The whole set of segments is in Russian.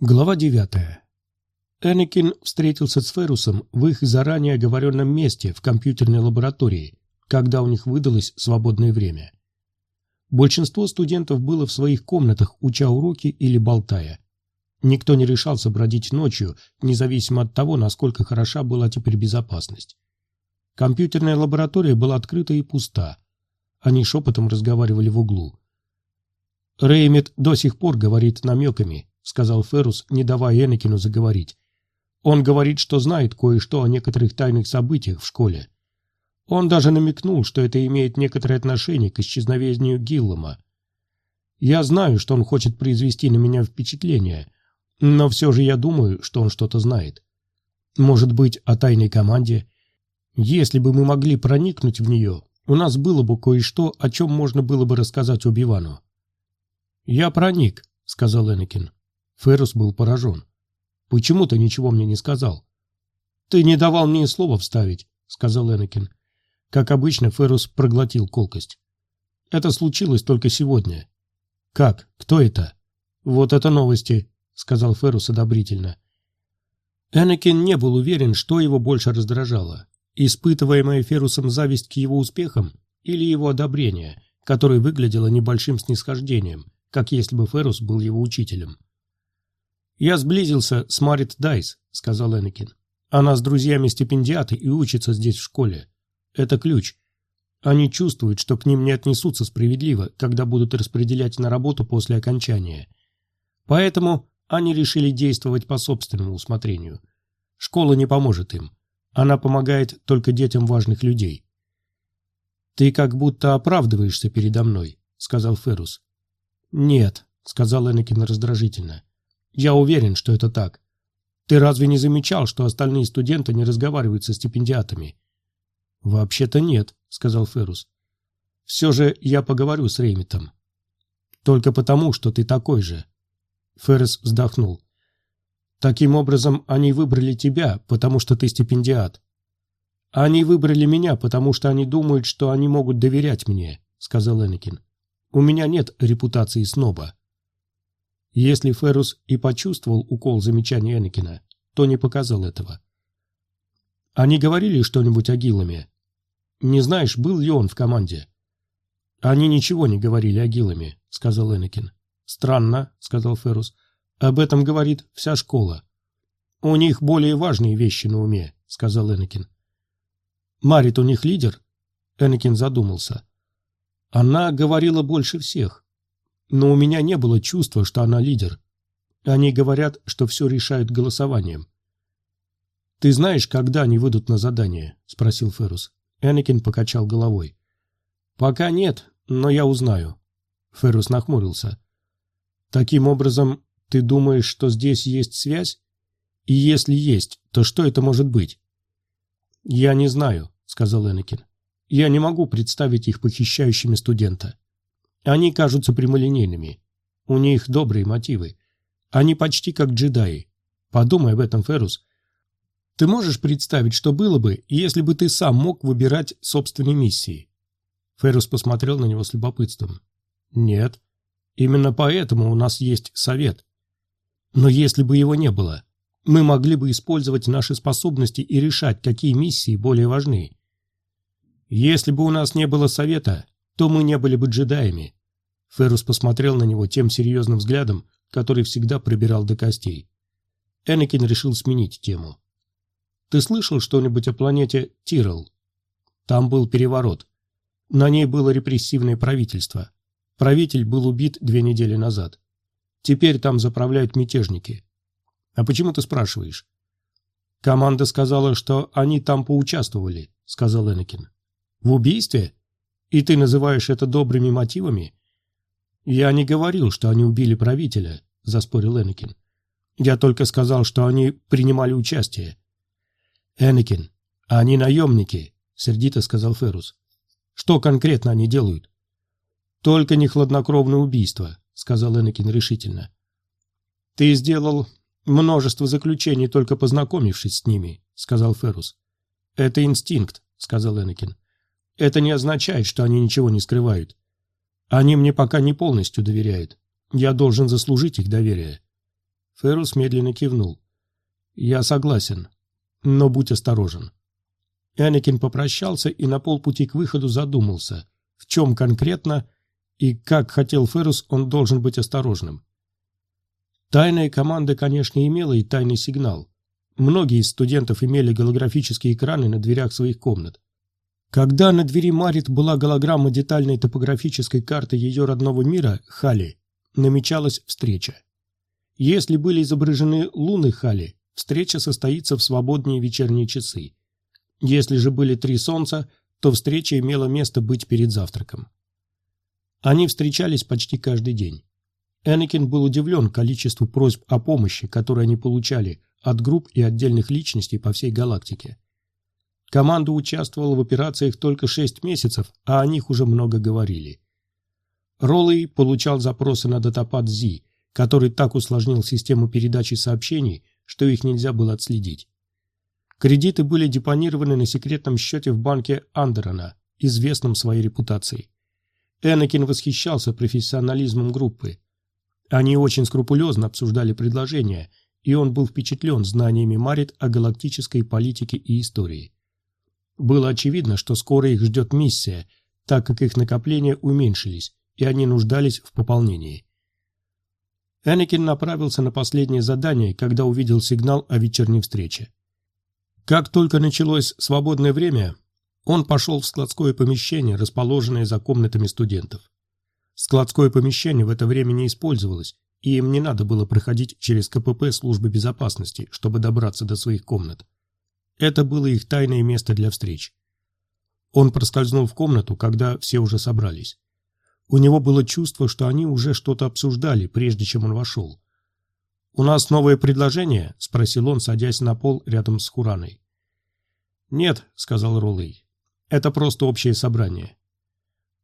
Глава девятая. Энакин встретился с Ферусом в их заранее оговоренном месте в компьютерной лаборатории, когда у них выдалось свободное время. Большинство студентов было в своих комнатах, уча уроки или болтая. Никто не решался бродить ночью, независимо от того, насколько хороша была теперь безопасность. Компьютерная лаборатория была открыта и пуста. Они шепотом разговаривали в углу. Реймит до сих пор говорит намеками, сказал Феррус, не давая Энакину заговорить. Он говорит, что знает кое-что о некоторых тайных событиях в школе. Он даже намекнул, что это имеет некоторое отношение к исчезновению Гиллома. Я знаю, что он хочет произвести на меня впечатление, но все же я думаю, что он что-то знает. Может быть, о тайной команде? Если бы мы могли проникнуть в нее, у нас было бы кое-что, о чем можно было бы рассказать Оби-Вану. «Я проник», — сказал Энакин. Феррус был поражен. «Почему ты ничего мне не сказал?» «Ты не давал мне слова вставить», — сказал Энакин. Как обычно, Феррус проглотил колкость. «Это случилось только сегодня». «Как? Кто это?» «Вот это новости», — сказал Феррус одобрительно. Энакин не был уверен, что его больше раздражало. Испытываемая Феррусом зависть к его успехам или его одобрение, которое выглядело небольшим снисхождением, как если бы Феррус был его учителем. «Я сблизился с Марит Дайс», — сказал Энакин. «Она с друзьями-стипендиаты и учится здесь в школе. Это ключ. Они чувствуют, что к ним не отнесутся справедливо, когда будут распределять на работу после окончания. Поэтому они решили действовать по собственному усмотрению. Школа не поможет им. Она помогает только детям важных людей. «Ты как будто оправдываешься передо мной», — сказал Феррус. «Нет», — сказал Энакин раздражительно. Я уверен, что это так. Ты разве не замечал, что остальные студенты не разговаривают со стипендиатами? Вообще-то нет, сказал Феррус. Все же я поговорю с Реймитом. Только потому, что ты такой же. Феррис вздохнул. Таким образом, они выбрали тебя, потому что ты стипендиат. Они выбрали меня, потому что они думают, что они могут доверять мне, сказал Энакин. У меня нет репутации сноба. Если Феррус и почувствовал укол замечания Энакина, то не показал этого. Они говорили что-нибудь о Гилламе? Не знаешь, был ли он в команде? Они ничего не говорили о Гилламе, сказал Энакин. Странно, сказал Феррус. Об этом говорит вся школа. У них более важные вещи на уме, сказал Энакин. Марит у них лидер? Энакин задумался. Она говорила больше всех но у меня не было чувства, что она лидер. Они говорят, что все решают голосованием. «Ты знаешь, когда они выйдут на задание?» – спросил Феррус. Энакин покачал головой. «Пока нет, но я узнаю». Феррус нахмурился. «Таким образом, ты думаешь, что здесь есть связь? И если есть, то что это может быть?» «Я не знаю», — сказал Энакин. «Я не могу представить их похищающими студента». Они кажутся прямолинейными. У них добрые мотивы. Они почти как джедаи. Подумай об этом, Феррус. Ты можешь представить, что было бы, если бы ты сам мог выбирать собственные миссии? Феррус посмотрел на него с любопытством. Нет. Именно поэтому у нас есть совет. Но если бы его не было, мы могли бы использовать наши способности и решать, какие миссии более важны. Если бы у нас не было совета, то мы не были бы джедаями. Феррус посмотрел на него тем серьезным взглядом, который всегда пробирал до костей. Энакин решил сменить тему. «Ты слышал что-нибудь о планете Тирл? Там был переворот. На ней было репрессивное правительство. Правитель был убит две недели назад. Теперь там заправляют мятежники. А почему ты спрашиваешь?» «Команда сказала, что они там поучаствовали», — сказал Энакин. «В убийстве? И ты называешь это добрыми мотивами?» «Я не говорил, что они убили правителя», — заспорил Энакин. «Я только сказал, что они принимали участие». «Энакин, они наемники», — сердито сказал Феррус. «Что конкретно они делают?» «Только не хладнокровное убийство», — сказал Энакин решительно. «Ты сделал множество заключений, только познакомившись с ними», — сказал Феррус. «Это инстинкт», — сказал Энакин. «Это не означает, что они ничего не скрывают. Они мне пока не полностью доверяют. Я должен заслужить их доверие. Феррус медленно кивнул. «Я согласен, но будь осторожен». Энакин попрощался и на полпути к выходу задумался, в чем конкретно и, как хотел Феррус, он должен быть осторожным. Тайная команда, конечно, имела и тайный сигнал. Многие из студентов имели голографические экраны на дверях своих комнат. Когда на двери Марит была голограмма детальной топографической карты ее родного мира, Хали, намечалась встреча. Если были изображены луны Хали, встреча состоится в свободные вечерние часы. Если же были три солнца, то встреча имела место быть перед завтраком. Они встречались почти каждый день. Энакин был удивлен количеству просьб о помощи, которые они получали от групп и отдельных личностей по всей галактике. Команда участвовала в операциях только шесть месяцев, а о них уже много говорили. Роллей получал запросы на датапад ЗИ, который так усложнил систему передачи сообщений, что их нельзя было отследить. Кредиты были депонированы на секретном счете в банке Андерона, известном своей репутацией. Энакин восхищался профессионализмом группы. Они очень скрупулезно обсуждали предложения, и он был впечатлен знаниями Марит о галактической политике и истории. Было очевидно, что скоро их ждет миссия, так как их накопления уменьшились, и они нуждались в пополнении. Энакин направился на последнее задание, когда увидел сигнал о вечерней встрече. Как только началось свободное время, он пошел в складское помещение, расположенное за комнатами студентов. Складское помещение в это время не использовалось, и им не надо было проходить через КПП службы безопасности, чтобы добраться до своих комнат. Это было их тайное место для встреч. Он проскользнул в комнату, когда все уже собрались. У него было чувство, что они уже что-то обсуждали, прежде чем он вошел. «У нас новое предложение?» – спросил он, садясь на пол рядом с Хураной. «Нет», – сказал Роллей. «Это просто общее собрание.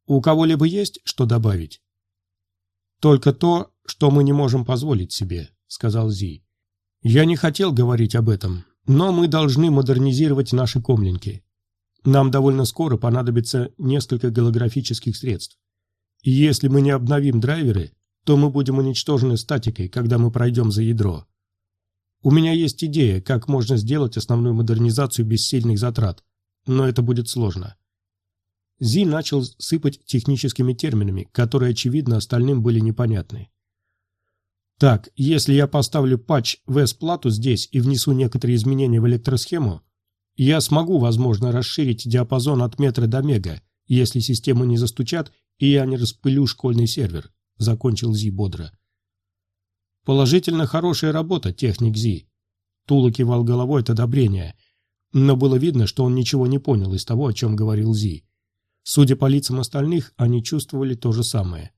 У кого-либо есть что добавить?» «Только то, что мы не можем позволить себе», – сказал Зи. «Я не хотел говорить об этом, но мы должны модернизировать наши комлинки. Нам довольно скоро понадобится несколько голографических средств. И если мы не обновим драйверы, то мы будем уничтожены статикой, когда мы пройдем за ядро. У меня есть идея, как можно сделать основную модернизацию без сильных затрат, но это будет сложно. Зи начал сыпать техническими терминами, которые, очевидно, остальным были непонятны. Так, если я поставлю патч в S-плату здесь и внесу некоторые изменения в электросхему, я смогу, возможно, расширить диапазон от метра до мега, если систему не застучат и я не распылю школьный сервер закончил Зи бодро. Положительно хорошая работа, техник Зи. Тула кивал головой от одобрения, но было видно, что он ничего не понял из того, о чем говорил Зи. Судя по лицам остальных, они чувствовали то же самое.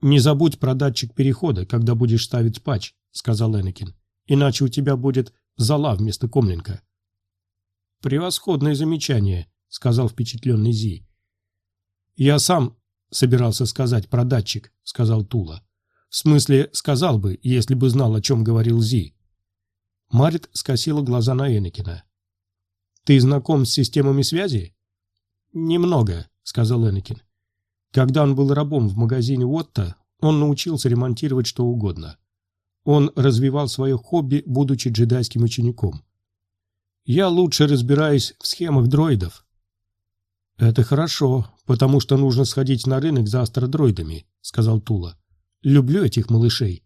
«Не забудь про датчик перехода, когда будешь ставить патч», — сказал Энакин. «Иначе у тебя будет зала вместо комлинка». «Превосходное замечание», — сказал впечатленный Зи. «Я сам собирался сказать про датчик», — сказал Тула. «В смысле, сказал бы, если бы знал, о чем говорил Зи». Марит скосила глаза на Энакина. «Ты знаком с системами связи?» «Немного», — сказал Энакин. Когда он был рабом в магазине Отто, он научился ремонтировать что угодно. Он развивал свое хобби, будучи джедайским учеником. «Я лучше разбираюсь в схемах дроидов». «Это хорошо, потому что нужно сходить на рынок за астродроидами», — сказал Тула. «Люблю этих малышей».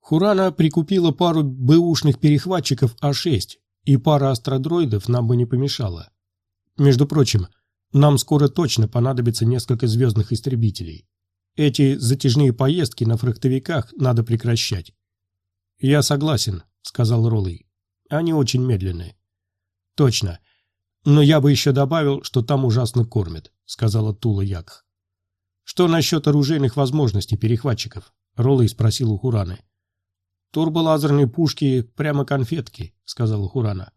Хурана прикупила пару бэушных перехватчиков А6, и пара астродроидов нам бы не помешала. Между прочим, нам скоро точно понадобится несколько звездных истребителей. Эти затяжные поездки на фрахтовиках надо прекращать. «Я согласен», — сказал Роллей. «Они очень медленные». «Точно. Но я бы еще добавил, что там ужасно кормят сказала Тула Якх. «Что насчет оружейных возможностей перехватчиков?» — Роллей спросил у Хураны. «Турболазерные пушки прямо конфетки», — сказала Хурана.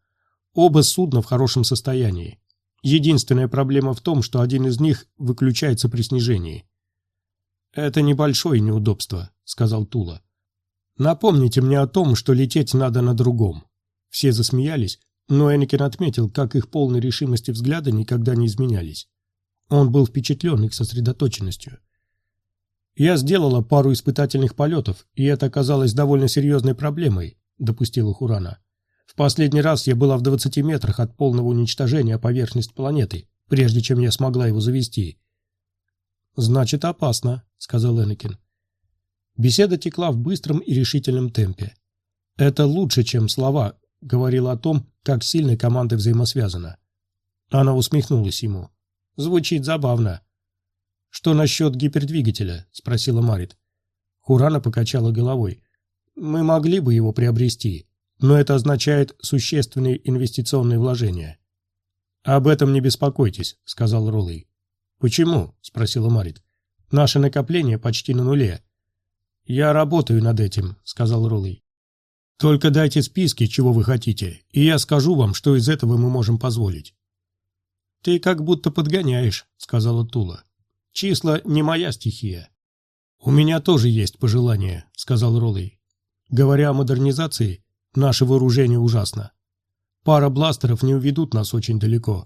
«Оба судна в хорошем состоянии. Единственная проблема в том, что один из них выключается при снижении». «Это небольшое неудобство», — сказал Тула. «Напомните мне о том, что лететь надо на другом». Все засмеялись, но Энакин отметил, как их полной решимости взгляда никогда не изменялись. Он был впечатлен их сосредоточенностью. Я сделала пару испытательных полетов, и это оказалось довольно серьезной проблемой, допустила Хурана. В последний раз я была в 20 метрах от полного уничтожения поверхности планеты, прежде чем я смогла его завести. «Значит, опасно», — сказал Энакин. Беседа текла в быстром и решительном темпе. «Это лучше, чем слова», — говорила о том, как сильно команда взаимосвязана. Она усмехнулась ему. «Звучит забавно». «Что насчет гипердвигателя?» — спросила Марит. Хурана покачала головой. «Мы могли бы его приобрести, но это означает существенные инвестиционные вложения». «Об этом не беспокойтесь», — сказал Роллей. «Почему?» — спросила Марит. «Наше накопление почти на нуле». «Я работаю над этим», — сказал Роллей. «Только дайте списки, чего вы хотите, и я скажу вам, что из этого мы можем позволить». «Ты как будто подгоняешь», — сказала Тула. «Числа не моя стихия». «У меня тоже есть пожелание», — сказал Роллей. «Говоря о модернизации, наше вооружение ужасно. Пара бластеров не уведут нас очень далеко.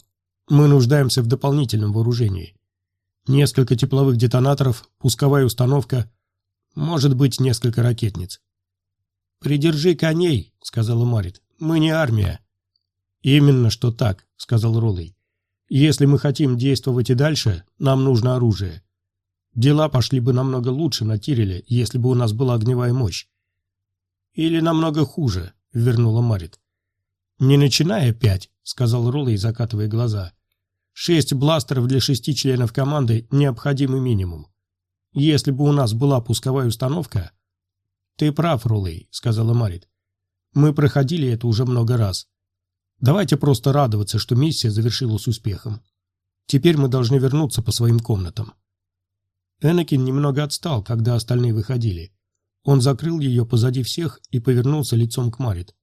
Мы нуждаемся в дополнительном вооружении. Несколько тепловых детонаторов, пусковая установка, может быть, несколько ракетниц. «Придержи коней», — сказала Марит. «Мы не армия». «Именно что так», — сказал Роллей. «Если мы хотим действовать и дальше, нам нужно оружие. Дела пошли бы намного лучше на Тиреле, если бы у нас была огневая мощь». «Или намного хуже», — вернула Марит. «Не начиная опять», — сказал Роллей, закатывая глаза. Шесть бластеров для шести членов команды – необходимый минимум. Если бы у нас была пусковая установка... Ты прав, Рулей, сказала Марит. Мы проходили это уже много раз. Давайте просто радоваться, что миссия завершилась успехом. Теперь мы должны вернуться по своим комнатам. Энакин немного отстал, когда остальные выходили. Он закрыл ее позади всех и повернулся лицом к Марит.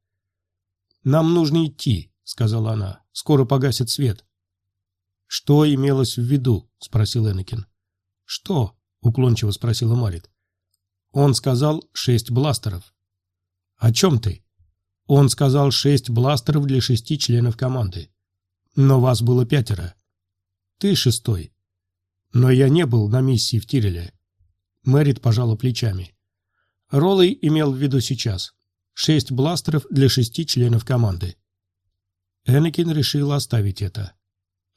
«Нам нужно идти», — сказала она. «Скоро погасит свет». «Что имелось в виду?» — спросил Энакин. «Что?» — уклончиво спросила Марит. «Он сказал шесть бластеров». «О чем ты?» «Он сказал шесть бластеров для шести членов команды. Но вас было пятеро. Ты шестой. Но я не был на миссии в Тиреле». Мэрит пожала плечами. Роллей имел в виду сейчас. Шесть бластеров для шести членов команды. Энакин решил оставить это.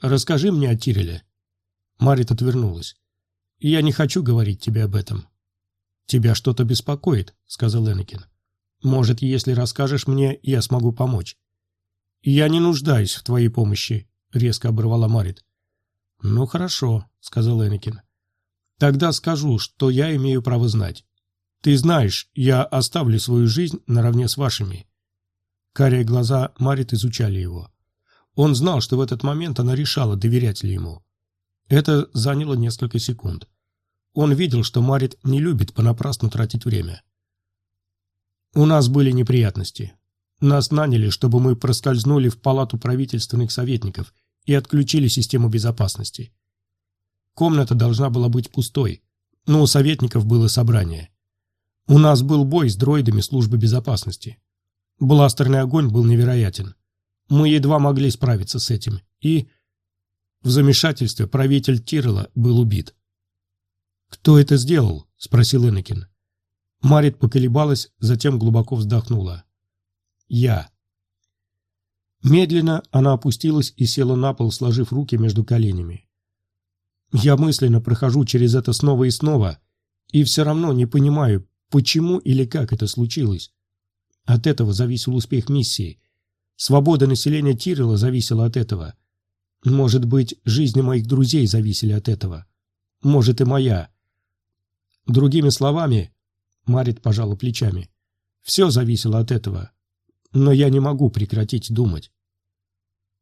Расскажи мне о Тиреле». Марит отвернулась. «Я не хочу говорить тебе об этом». «Тебя что-то беспокоит», — сказал Энакин. «Может, если расскажешь мне, я смогу помочь». «Я не нуждаюсь в твоей помощи», — резко оборвала Марит. «Ну хорошо», — сказал Энакин. «Тогда скажу, что я имею право знать. Ты знаешь, я оставлю свою жизнь наравне с вашими». Карие глаза Марит изучали его. Он знал, что в этот момент она решала, доверять ли ему. Это заняло несколько секунд. Он видел, что Марит не любит понапрасну тратить время. «У нас были неприятности. Нас наняли, чтобы мы проскользнули в палату правительственных советников и отключили систему безопасности. Комната должна была быть пустой, но у советников было собрание. У нас был бой с дроидами службы безопасности. Бластерный огонь был невероятен. Мы едва могли справиться с этим, и... В замешательстве правитель Тирола был убит. «Кто это сделал?» — спросил Энакин. Марит поколебалась, затем глубоко вздохнула. «Я». Медленно она опустилась и села на пол, сложив руки между коленями. Я мысленно прохожу через это снова и снова, и все равно не понимаю, почему или как это случилось. От этого зависел успех миссии, Свобода населения Тирела зависела от этого. Может быть, жизни моих друзей зависели от этого. Может, и моя. Другими словами, Марит пожала плечами, все зависело от этого. Но я не могу прекратить думать.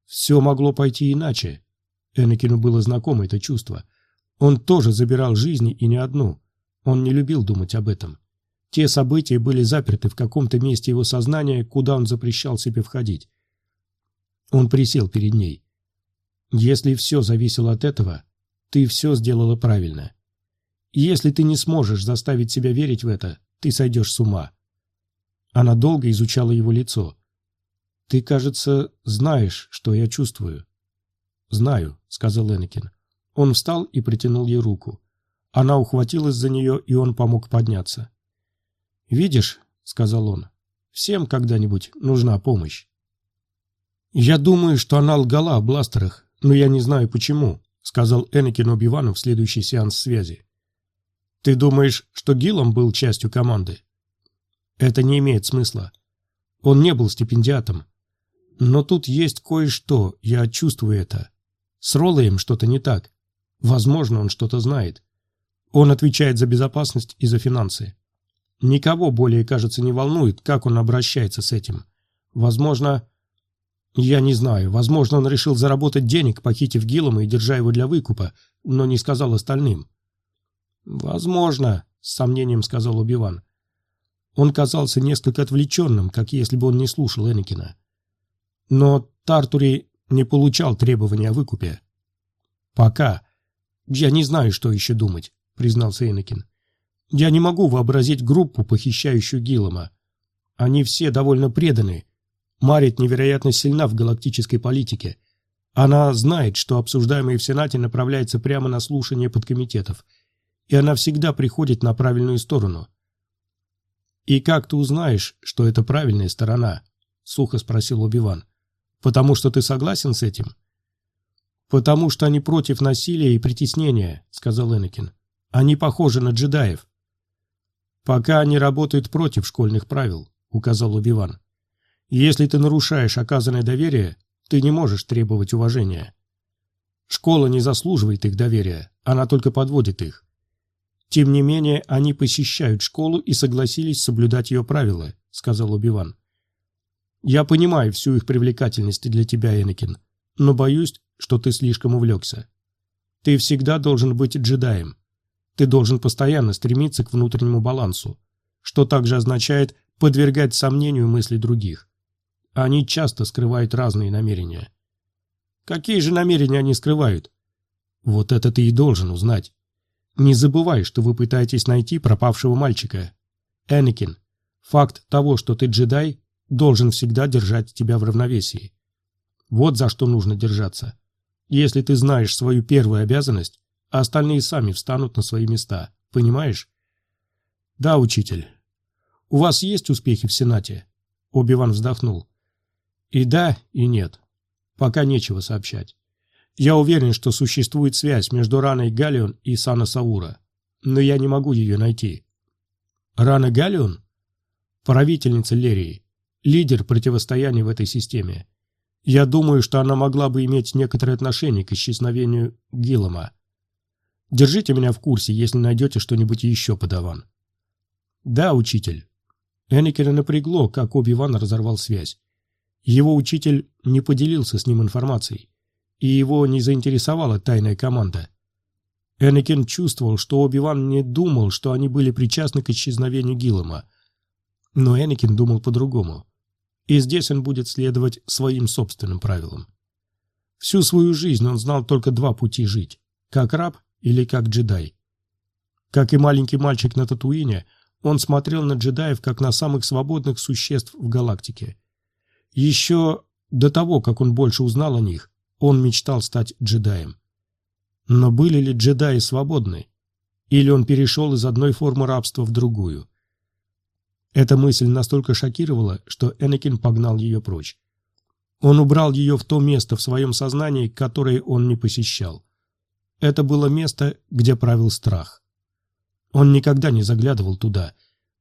Все могло пойти иначе. Энакину было знакомо это чувство. Он тоже забирал жизни и не одну. Он не любил думать об этом. Те события были заперты в каком-то месте его сознания, куда он запрещал себе входить. Он присел перед ней. «Если все зависело от этого, ты все сделала правильно. Если ты не сможешь заставить себя верить в это, ты сойдешь с ума». Она долго изучала его лицо. «Ты, кажется, знаешь, что я чувствую». «Знаю», — сказал Энакин. Он встал и протянул ей руку. Она ухватилась за нее, и он помог подняться. «Видишь», — сказал он, — «всем когда-нибудь нужна помощь». «Я думаю, что она лгала о бластерах, но я не знаю почему», — сказал Энакин Оби-Вану в следующий сеанс связи. «Ты думаешь, что Гиллом был частью команды?» «Это не имеет смысла. Он не был стипендиатом. Но тут есть кое-что, я чувствую это. С Роллеем что-то не так. Возможно, он что-то знает. Он отвечает за безопасность и за финансы. Никого более, кажется, не волнует, как он обращается с этим. Возможно... Я не знаю. Возможно, он решил заработать денег, похитив Гиллома и держа его для выкупа, но не сказал остальным. «Возможно», — с сомнением сказал Убиван. Он казался несколько отвлеченным, как если бы он не слушал Энакина. Но Тартури не получал требования о выкупе. «Пока. Я не знаю, что еще думать», — признался Энакин. «Я не могу вообразить группу, похищающую Гиллома. Они все довольно преданы. Марит невероятно сильна в галактической политике. Она знает, что обсуждаемое в Сенате направляется прямо на слушание подкомитетов, и она всегда приходит на правильную сторону. «И как ты узнаешь, что это правильная сторона?» — сухо спросил Убиван. «Потому что ты согласен с этим?» «Потому что они против насилия и притеснения», — сказал Энакин. «Они похожи на джедаев». «Пока они работают против школьных правил», — указал Убиван. «Если ты нарушаешь оказанное доверие, ты не можешь требовать уважения. Школа не заслуживает их доверия, она только подводит их. Тем не менее, они посещают школу и согласились соблюдать ее правила, сказал Убиван. Я понимаю всю их привлекательность для тебя, Энакин, но боюсь, что ты слишком увлекся. Ты всегда должен быть джедаем. Ты должен постоянно стремиться к внутреннему балансу, что также означает подвергать сомнению мысли других. Они часто скрывают разные намерения. Какие же намерения они скрывают? Вот это ты и должен узнать. Не забывай, что вы пытаетесь найти пропавшего мальчика. Энакин, факт того, что ты джедай, должен всегда держать тебя в равновесии. Вот за что нужно держаться. Если ты знаешь свою первую обязанность, а остальные сами встанут на свои места. Понимаешь? Да, учитель. У вас есть успехи в Сенате? Оби-Ван вздохнул. И да, и нет. Пока нечего сообщать. Я уверен, что существует связь между Раной Галион и Сана Саура, но я не могу ее найти. Рана Галион? Правительница Лерии, лидер противостояния в этой системе. Я думаю, что она могла бы иметь некоторое отношение к исчезновению Гиллома. Держите меня в курсе, если найдете что-нибудь еще, подаван. Да, учитель. Энакина напрягло, как Оби-Ван разорвал связь. Его учитель не поделился с ним информацией и его не заинтересовала тайная команда. Энакин чувствовал, что Оби-Ван не думал, что они были причастны к исчезновению Гиллома. Но Энакин думал по-другому. И здесь он будет следовать своим собственным правилам. Всю свою жизнь он знал только два пути жить – как раб или как джедай. Как и маленький мальчик на Татуине, он смотрел на джедаев как на самых свободных существ в галактике. Еще до того, как он больше узнал о них, он мечтал стать джедаем. Но были ли джедаи свободны? Или он перешел из одной формы рабства в другую? Эта мысль настолько шокировала, что Энакин погнал ее прочь. Он убрал ее в то место в своем сознании, которое он не посещал. Это было место, где правил страх. Он никогда не заглядывал туда,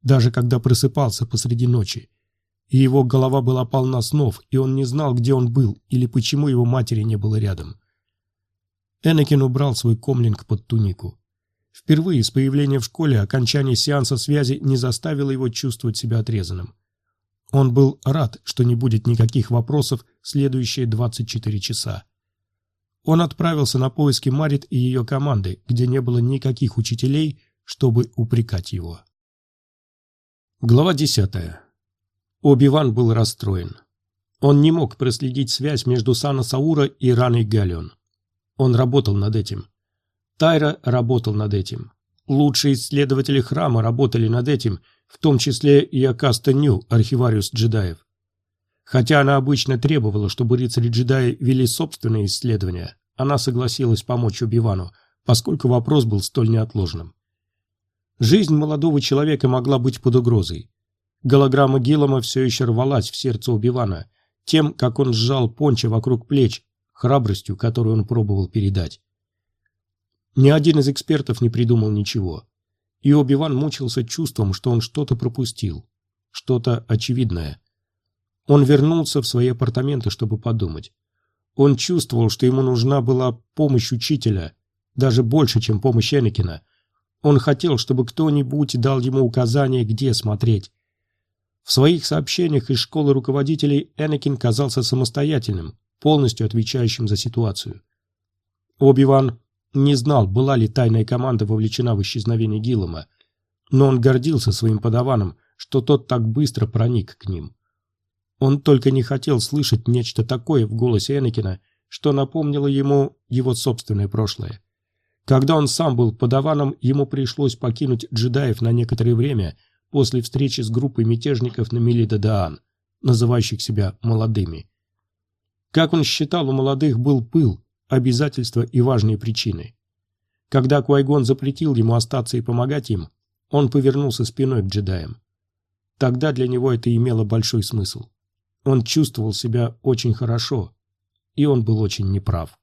даже когда просыпался посреди ночи и его голова была полна снов, и он не знал, где он был или почему его матери не было рядом. Энакин убрал свой комлинг под тунику. Впервые с появления в школе окончание сеанса связи не заставило его чувствовать себя отрезанным. Он был рад, что не будет никаких вопросов следующие 24 часа. Он отправился на поиски Марит и ее команды, где не было никаких учителей, чтобы упрекать его. Глава десятая. Оби-Ван был расстроен. Он не мог проследить связь между Сана Саура и Раной Галион. Он работал над этим. Тайра работал над этим. Лучшие исследователи храма работали над этим, в том числе и Акаста Ню, архивариус джедаев. Хотя она обычно требовала, чтобы рыцари-джедаи вели собственные исследования, она согласилась помочь Убивану, поскольку вопрос был столь неотложным. Жизнь молодого человека могла быть под угрозой. Голограмма Гиллома все еще рвалась в сердце Убивана, тем, как он сжал понча вокруг плеч, храбростью, которую он пробовал передать. Ни один из экспертов не придумал ничего. И Оби-Ван мучился чувством, что он что-то пропустил. Что-то очевидное. Он вернулся в свои апартаменты, чтобы подумать. Он чувствовал, что ему нужна была помощь учителя, даже больше, чем помощь Энакина. Он хотел, чтобы кто-нибудь дал ему указание, где смотреть. В своих сообщениях из школы руководителей Энакин казался самостоятельным, полностью отвечающим за ситуацию. Оби-Ван не знал, была ли тайная команда вовлечена в исчезновение Гиллома, но он гордился своим подаваном, что тот так быстро проник к ним. Он только не хотел слышать нечто такое в голосе Энакина, что напомнило ему его собственное прошлое. Когда он сам был подаваном, ему пришлось покинуть джедаев на некоторое время после встречи с группой мятежников на Мелида-Даан, называющих себя молодыми. Как он считал, у молодых был пыл, обязательства и важные причины. Когда Куайгон запретил ему остаться и помогать им, он повернулся спиной к джедаям. Тогда для него это имело большой смысл. Он чувствовал себя очень хорошо, и он был очень неправ.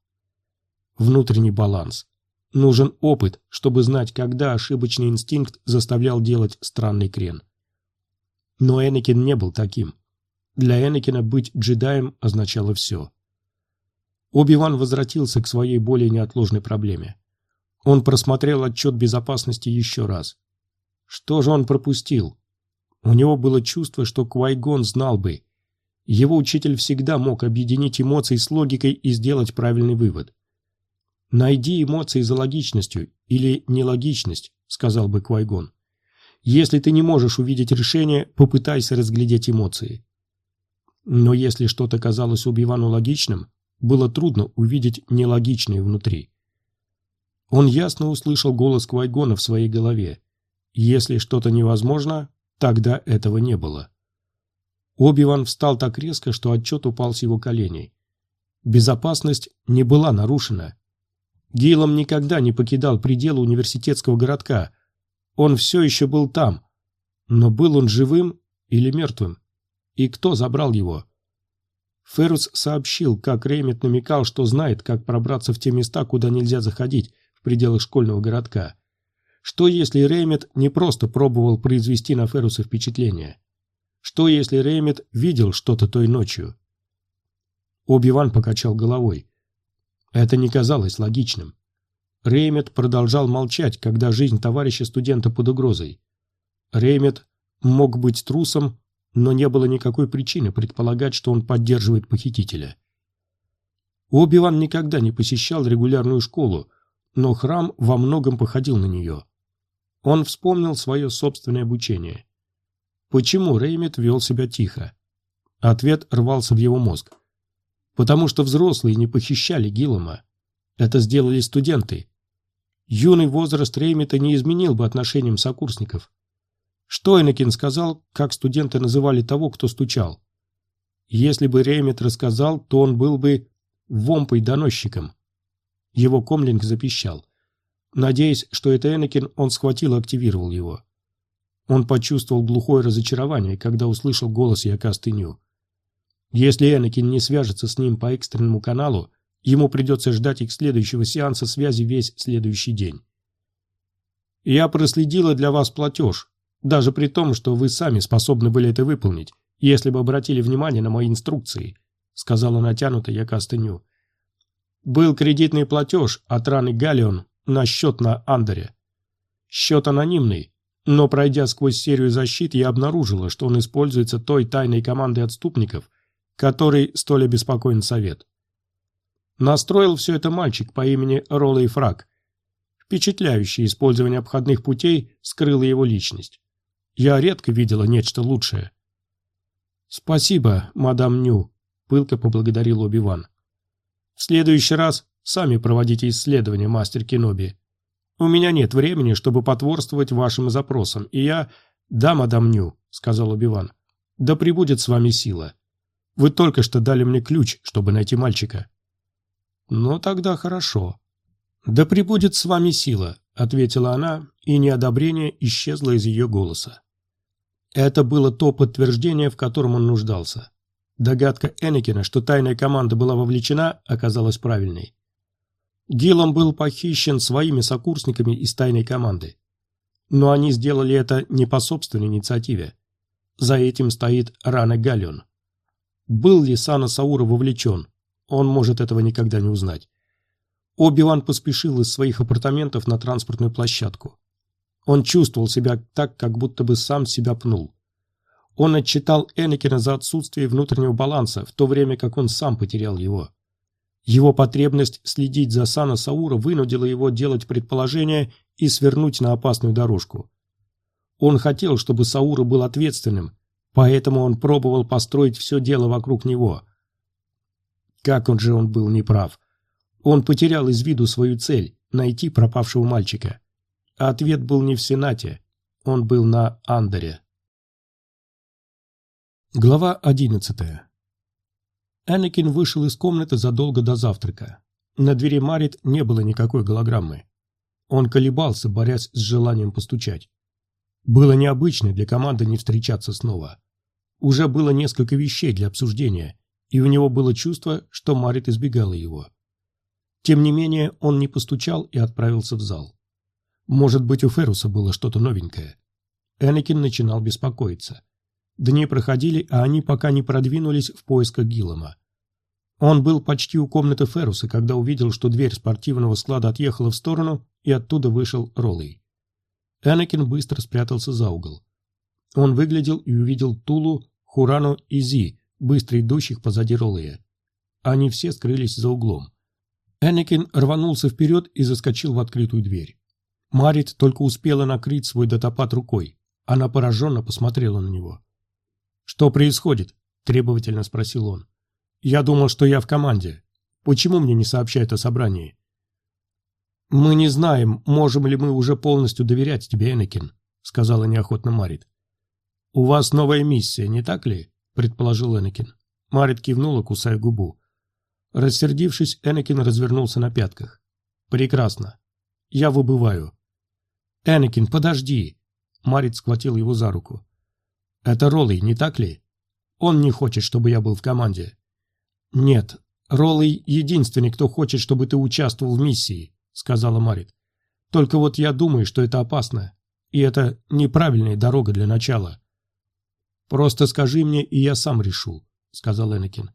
Внутренний баланс. Нужен опыт, чтобы знать, когда ошибочный инстинкт заставлял делать странный крен. Но Энакин не был таким. Для Энакина быть джедаем означало все. Оби-Ван возвратился к своей более неотложной проблеме. Он просмотрел отчет безопасности еще раз. Что же он пропустил? У него было чувство, что Квайгон знал бы. Его учитель всегда мог объединить эмоции с логикой и сделать правильный вывод. «Найди эмоции за логичностью или нелогичность», — сказал бы Квайгон. «Если ты не можешь увидеть решение, попытайся разглядеть эмоции». Но если что-то казалось Убивану логичным, было трудно увидеть нелогичное внутри. Он ясно услышал голос Квайгона в своей голове. Если что-то невозможно, тогда этого не было. Оби-Ван встал так резко, что отчет упал с его коленей. Безопасность не была нарушена. Гейлом никогда не покидал пределы университетского городка. Он все еще был там. Но был он живым или мертвым? И кто забрал его? Феррус сообщил, как Реймет намекал, что знает, как пробраться в те места, куда нельзя заходить в пределах школьного городка. Что если Реймет не просто пробовал произвести на Ферруса впечатление? Что если Реймет видел что-то той ночью? Оби-Ван покачал головой. Это не казалось логичным. Реймет продолжал молчать, когда жизнь товарища студента под угрозой. Реймет мог быть трусом, но не было никакой причины предполагать, что он поддерживает похитителя. Оби-Ван никогда не посещал регулярную школу, но храм во многом походил на нее. Он вспомнил свое собственное обучение. Почему Реймет вел себя тихо? Ответ рвался в его мозг. Потому что взрослые не похищали Гиллома. Это сделали студенты. Юный возраст Реймета не изменил бы отношениям сокурсников. Что Энакин сказал, как студенты называли того, кто стучал? Если бы Реймет рассказал, то он был бы вомпой-доносчиком. Его комлинг запищал. Надеясь, что это Энакин, он схватил и активировал его. Он почувствовал глухое разочарование, когда услышал голос Якасты Ню. Если Энакин не свяжется с ним по экстренному каналу, ему придется ждать их следующего сеанса связи весь следующий день. «Я проследила для вас платеж», даже при том, что вы сами способны были это выполнить, если бы обратили внимание на мои инструкции», — сказала натянуто я Кастыню. «Был кредитный платеж от раны Галион на счет на Андере. Счет анонимный, но пройдя сквозь серию защит, я обнаружила, что он используется той тайной командой отступников, которой столь обеспокоен совет. Настроил все это мальчик по имени Роллей Фраг. Впечатляющее использование обходных путей скрыло его личность. Я редко видела нечто лучшее. «Спасибо, мадам Ню», — пылко поблагодарил Оби-Ван. «В следующий раз сами проводите исследование, мастер Киноби. У меня нет времени, чтобы потворствовать вашим запросам, и я...» «Да, мадам Ню», — сказал Оби-Ван. «Да прибудет с вами сила. Вы только что дали мне ключ, чтобы найти мальчика». «Ну, тогда хорошо». «Да прибудет с вами сила», — ответила она, и неодобрение исчезло из ее голоса. Это было то подтверждение, в котором он нуждался. Догадка Энакина, что тайная команда была вовлечена, оказалась правильной. Гиллом был похищен своими сокурсниками из тайной команды. Но они сделали это не по собственной инициативе. За этим стоит Рана Галлион. Был ли Сана Саура вовлечен? Он может этого никогда не узнать. Оби-Ван поспешил из своих апартаментов на транспортную площадку. Он чувствовал себя так, как будто бы сам себя пнул. Он отчитал Энакина за отсутствие внутреннего баланса, в то время как он сам потерял его. Его потребность следить за Сана Саура вынудила его делать предположение и свернуть на опасную дорожку. Он хотел, чтобы Саура был ответственным, поэтому он пробовал построить все дело вокруг него. Как он же он был неправ. Он потерял из виду свою цель – найти пропавшего мальчика. А ответ был не в Сенате, он был на Андере. Глава одиннадцатая. Энакин вышел из комнаты задолго до завтрака. На двери Марит не было никакой голограммы. Он колебался, борясь с желанием постучать. Было необычно для команды не встречаться снова. Уже было несколько вещей для обсуждения, и у него было чувство, что Марит избегала его. Тем не менее, он не постучал и отправился в зал. Может быть, у Феруса было что-то новенькое. Энакин начинал беспокоиться. Дни проходили, а они пока не продвинулись в поисках Гиллома. Он был почти у комнаты Феруса, когда увидел, что дверь спортивного склада отъехала в сторону, и оттуда вышел Роллей. Энакин быстро спрятался за угол. Он выглядел и увидел Тулу, Хурану и Зи, быстро идущих позади Роллея. Они все скрылись за углом. Энакин рванулся вперед и заскочил в открытую дверь. Марит только успела накрыть свой датапад рукой. Она пораженно посмотрела на него. «Что происходит?» – требовательно спросил он. «Я думал, что я в команде. Почему мне не сообщают о собрании?» «Мы не знаем, можем ли мы уже полностью доверять тебе, Энакин», — сказала неохотно Марит. «У вас новая миссия, не так ли?» — предположил Энакин. Марит кивнула, кусая губу. Рассердившись, Энакин развернулся на пятках. «Прекрасно. Я выбываю». «Энакин, подожди!» Марит схватил его за руку. «Это Роллей, не так ли? Он не хочет, чтобы я был в команде». «Нет, Роллей единственный, кто хочет, чтобы ты участвовал в миссии сказала Марит. Только вот я думаю, что это опасно. И это неправильная дорога для начала. Просто скажи мне, и я сам решу, сказал Энакин.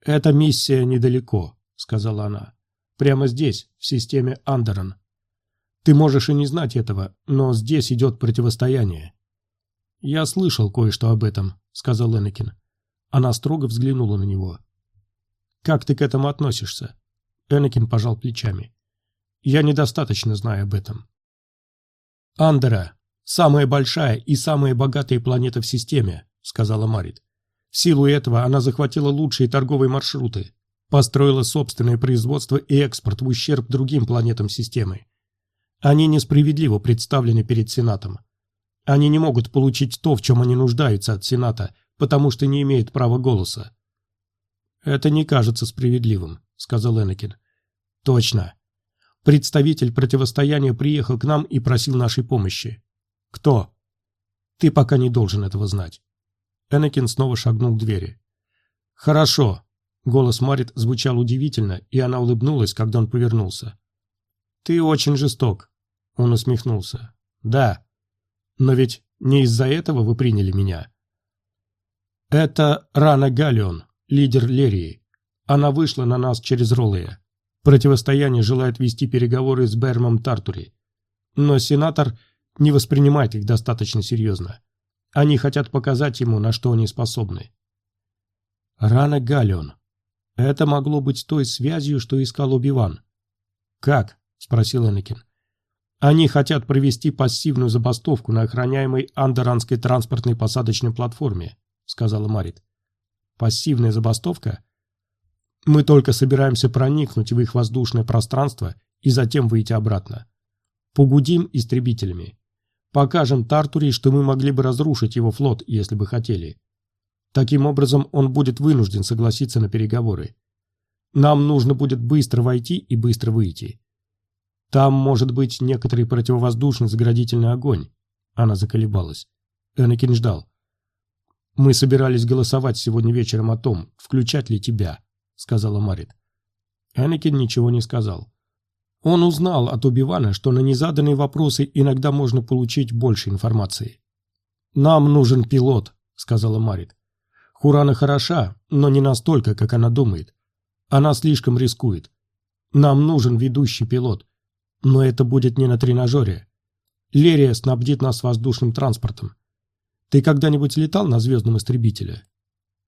Эта миссия недалеко, сказала она. Прямо здесь, в системе Андерон. Ты можешь и не знать этого, но здесь идет противостояние. Я слышал кое-что об этом, сказал Энакин. Она строго взглянула на него. Как ты к этому относишься? Энакин пожал плечами. Я недостаточно знаю об этом. Андера – самая большая и самая богатая планета в системе, сказала Марит. В силу этого она захватила лучшие торговые маршруты, построила собственное производство и экспорт в ущерб другим планетам системы. Они несправедливо представлены перед Сенатом. Они не могут получить то, в чем они нуждаются от Сената, потому что не имеют права голоса. «Это не кажется справедливым», — сказал Энакин. «Точно. Представитель противостояния приехал к нам и просил нашей помощи. Кто? Ты пока не должен этого знать. Энакин снова шагнул к двери. Хорошо. Голос Марит звучал удивительно, и она улыбнулась, когда он повернулся. Ты очень жесток. Он усмехнулся. Да. Но ведь не из-за этого вы приняли меня. Это Рана Галион, лидер Лерии. Она вышла на нас через Роллея. Противостояние желает вести переговоры с Бермом Тартури. Но сенатор не воспринимает их достаточно серьезно. Они хотят показать ему, на что они способны. Рана Галион. Это могло быть той связью, что искал Убиван. «Как?» – спросил Энакин. «Они хотят провести пассивную забастовку на охраняемой Андеранской транспортной посадочной платформе», – сказала Марит. «Пассивная забастовка? Мы только собираемся проникнуть в их воздушное пространство и затем выйти обратно. Погудим истребителями. Покажем Тартури, что мы могли бы разрушить его флот, если бы хотели. Таким образом, он будет вынужден согласиться на переговоры. Нам нужно будет быстро войти и быстро выйти. Там может быть некоторый противовоздушный заградительный огонь. Она заколебалась. Энакин ждал. «Мы собирались голосовать сегодня вечером о том, включать ли тебя», — сказала Марит. Энакин ничего не сказал. Он узнал от Убивана, что на незаданные вопросы иногда можно получить больше информации. «Нам нужен пилот», — сказала Марит. «Хурана хороша, но не настолько, как она думает. Она слишком рискует. Нам нужен ведущий пилот. Но это будет не на тренажере. Лерия снабдит нас воздушным транспортом. Ты когда-нибудь летал на звездном истребителе?»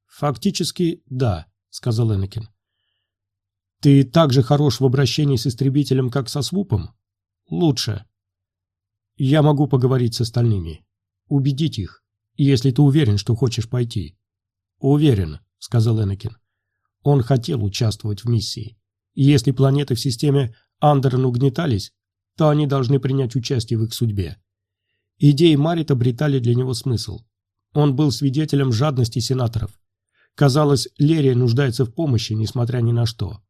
«Фактически, да», — сказал Энакин. «Ты так же хорош в обращении с истребителем, как со свупом?» «Лучше. Я могу поговорить с остальными. Убедить их, если ты уверен, что хочешь пойти». «Уверен», — сказал Энакин. Он хотел участвовать в миссии. И если планеты в системе Андерон угнетались, то они должны принять участие в их судьбе. Идеи Марит обретали для него смысл. Он был свидетелем жадности сенаторов. Казалось, Лерия нуждается в помощи, несмотря ни на что.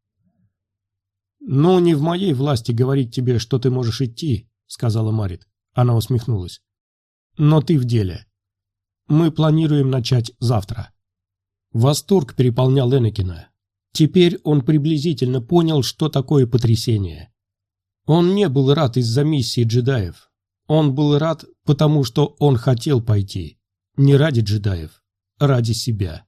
«Ну, не в моей власти говорить тебе, что ты можешь идти», — сказала Марит. Она усмехнулась. «Но ты в деле. Мы планируем начать завтра». Восторг переполнял Энакина. Теперь он приблизительно понял, что такое потрясение. Он не был рад из-за миссии джедаев. Он был рад, потому что он хотел пойти. Не ради джедаев, ради себя.